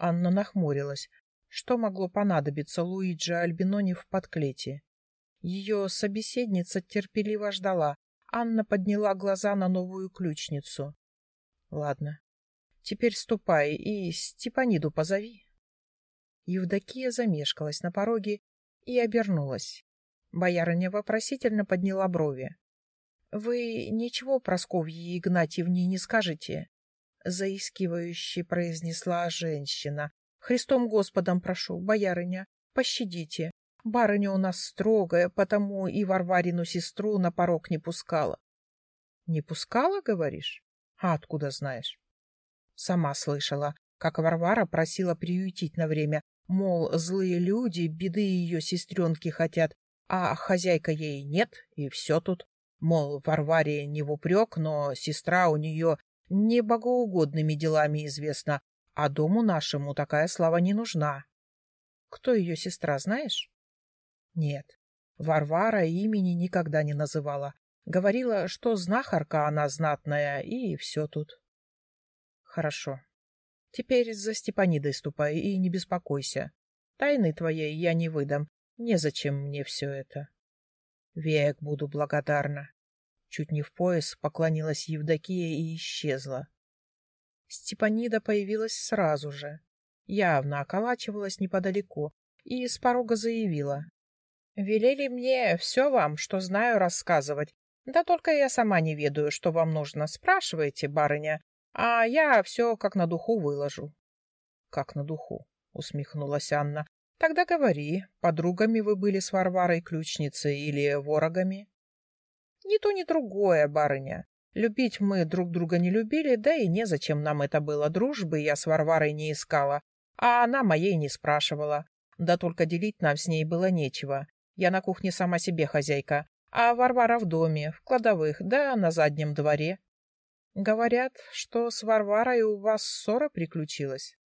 Анна нахмурилась. Что могло понадобиться Луиджи Альбинони в подклете? Ее собеседница терпеливо ждала. Анна подняла глаза на новую ключницу. — Ладно, теперь ступай и Степаниду позови. Евдокия замешкалась на пороге и обернулась. Боярыня вопросительно подняла брови. — Вы ничего Просковье Игнатьевне не скажете? — заискивающе произнесла женщина. — Христом Господом прошу, боярыня, пощадите. Барыня у нас строгая, потому и Варварину сестру на порог не пускала. — Не пускала, говоришь? А откуда знаешь? Сама слышала, как Варвара просила приютить на время, мол, злые люди беды ее сестренки хотят, а хозяйка ей нет, и все тут. Мол, Варваре не в упрек, но сестра у нее не богоугодными делами известна, а дому нашему такая слава не нужна. Кто ее сестра, знаешь? Нет, Варвара имени никогда не называла. Говорила, что знахарка она знатная, и все тут. Хорошо. Теперь за Степанидой ступай и не беспокойся. Тайны твоей я не выдам. Незачем мне все это. Век буду благодарна. Чуть не в пояс поклонилась Евдокия и исчезла. Степанида появилась сразу же. Явно околачивалась неподалеку и с порога заявила. Велели мне все вам, что знаю, рассказывать. Да только я сама не ведаю, что вам нужно. Спрашивайте, барыня, а я все как на духу выложу. — Как на духу? — усмехнулась Анна. — Тогда говори, подругами вы были с Варварой ключницей или ворогами? — Ни то, ни другое, барыня. Любить мы друг друга не любили, да и незачем нам это было. Дружбы я с Варварой не искала, а она моей не спрашивала. Да только делить нам с ней было нечего. Я на кухне сама себе хозяйка, а Варвара в доме, в кладовых, да на заднем дворе. Говорят, что с Варварой у вас ссора приключилась.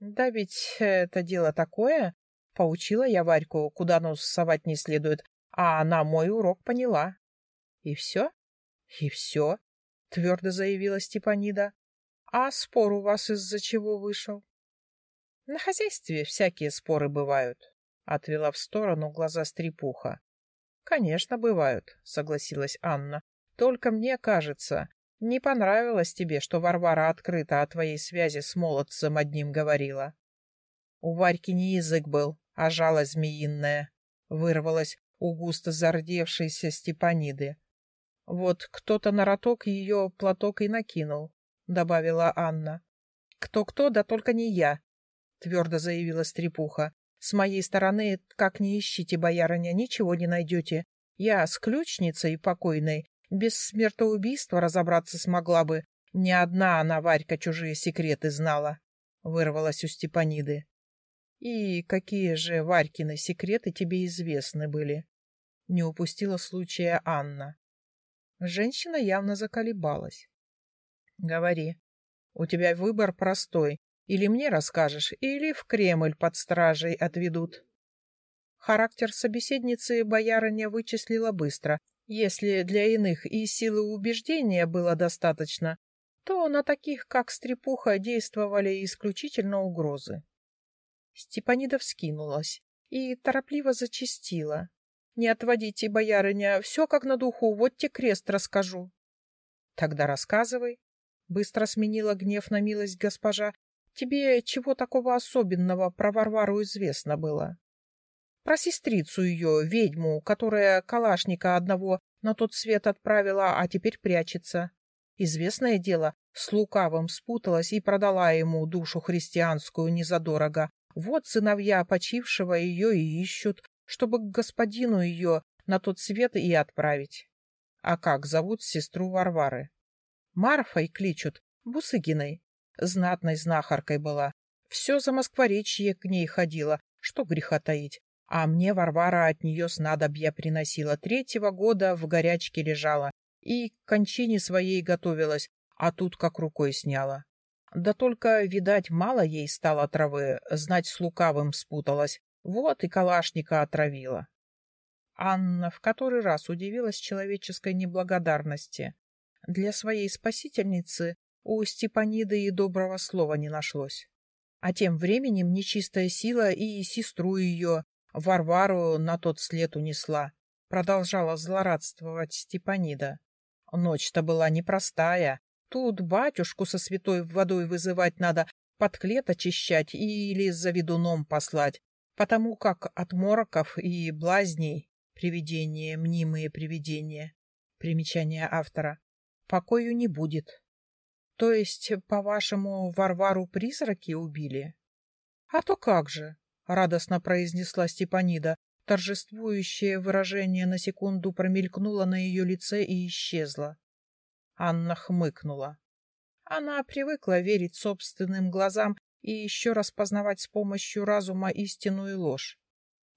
Да ведь это дело такое. Поучила я Варьку, куда нос совать не следует, а она мой урок поняла. И все? И все, твердо заявила Степанида. А спор у вас из-за чего вышел? На хозяйстве всякие споры бывают. Отвела в сторону глаза стрепуха. Конечно, бывают, согласилась Анна. Только мне кажется, не понравилось тебе, что Варвара открыто о твоей связи с молодцем одним говорила. У Варьки не язык был, а жало змеиное. Вырвалось у густо зардевшейся Степаниды. Вот кто-то на роток ее платок и накинул, — добавила Анна. Кто-кто, да только не я, — твердо заявила Стрепуха. С моей стороны, как не ищите, боярыня, ничего не найдете. Я с ключницей покойной без смертоубийства разобраться смогла бы. Ни одна она, Варька, чужие секреты знала. Вырвалась у Степаниды. И какие же Варькины секреты тебе известны были? Не упустила случая Анна. Женщина явно заколебалась. Говори. У тебя выбор простой. Или мне расскажешь, или в Кремль под стражей отведут. Характер собеседницы боярыня вычислила быстро. Если для иных и силы убеждения было достаточно, то на таких, как Стрепуха, действовали исключительно угрозы. Степанида вскинулась и торопливо зачастила. — Не отводите, боярыня, все как на духу, вот те крест расскажу. — Тогда рассказывай. Быстро сменила гнев на милость госпожа Тебе чего такого особенного про Варвару известно было? Про сестрицу ее, ведьму, которая калашника одного на тот свет отправила, а теперь прячется. Известное дело, с лукавым спуталась и продала ему душу христианскую незадорого. Вот сыновья почившего ее и ищут, чтобы к господину ее на тот свет и отправить. А как зовут сестру Варвары? Марфой кличут, Бусыгиной. Знатной знахаркой была. Все за москворечье к ней ходила, что греха таить. А мне Варвара от нее снадобья приносила. Третьего года в горячке лежала и к кончине своей готовилась, а тут как рукой сняла. Да только, видать, мало ей стало травы, знать с лукавым спуталась. Вот и калашника отравила. Анна в который раз удивилась человеческой неблагодарности. Для своей спасительницы у Степаниды и доброго слова не нашлось. А тем временем нечистая сила и сестру ее, Варвару, на тот след унесла. Продолжала злорадствовать Степанида. Ночь-то была непростая. Тут батюшку со святой водой вызывать надо, подклет очищать или за ведуном послать, потому как от мороков и блазней привидения, мнимые привидения, примечание автора, покою не будет. То есть, по-вашему, Варвару призраки убили? А то как же, радостно произнесла Степанида. Торжествующее выражение на секунду промелькнуло на ее лице и исчезло. Анна хмыкнула. Она привыкла верить собственным глазам и еще распознавать с помощью разума истинную ложь.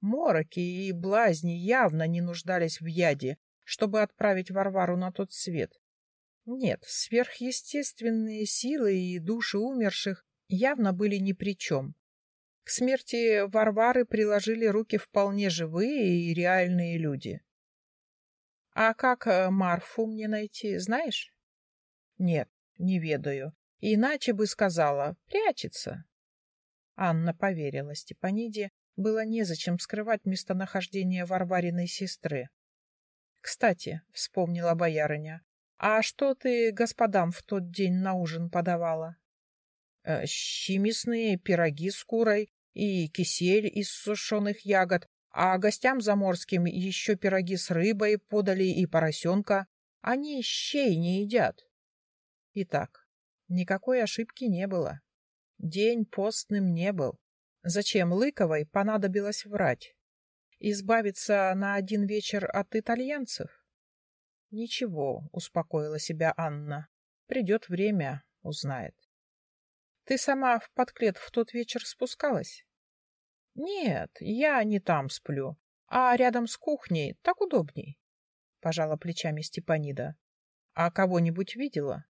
Мороки и блазни явно не нуждались в яде, чтобы отправить Варвару на тот свет. Нет, сверхъестественные силы и души умерших явно были ни при чем. К смерти Варвары приложили руки вполне живые и реальные люди. — А как э, Марфу мне найти, знаешь? — Нет, не ведаю. Иначе бы сказала, прячется. Анна поверила Степаниде, было незачем скрывать местонахождение Варвариной сестры. — Кстати, — вспомнила боярыня, — а что ты господам в тот день на ужин подавала? Э, щи мясные, пироги с курой и кисель из сушеных ягод, а гостям заморским еще пироги с рыбой подали и поросенка. Они щей не едят. Итак, никакой ошибки не было. День постным не был. Зачем Лыковой понадобилось врать? Избавиться на один вечер от итальянцев? Ничего, успокоила себя Анна. Придет время, узнает. Ты сама в подклет в тот вечер спускалась? Нет, я не там сплю, а рядом с кухней, так удобней. Пожала плечами Степанида. А кого-нибудь видела?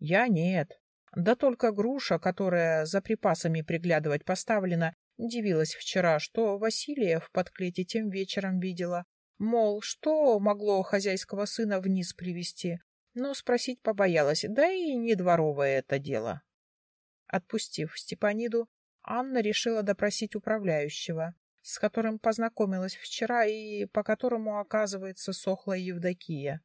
Я нет. Да только груша, которая за припасами приглядывать поставлена, дивилась вчера, что Василия в подклете тем вечером видела. Мол, что могло хозяйского сына вниз привести? Но спросить побоялась, да и не дворовое это дело. Отпустив Степаниду, Анна решила допросить управляющего, с которым познакомилась вчера и по которому, оказывается, сохла Евдокия.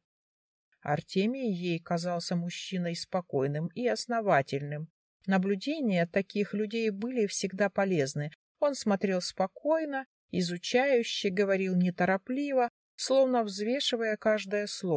Артемий ей казался мужчиной спокойным и основательным. Наблюдения таких людей были всегда полезны. Он смотрел спокойно, изучающе, говорил неторопливо, словно взвешивая каждое слово.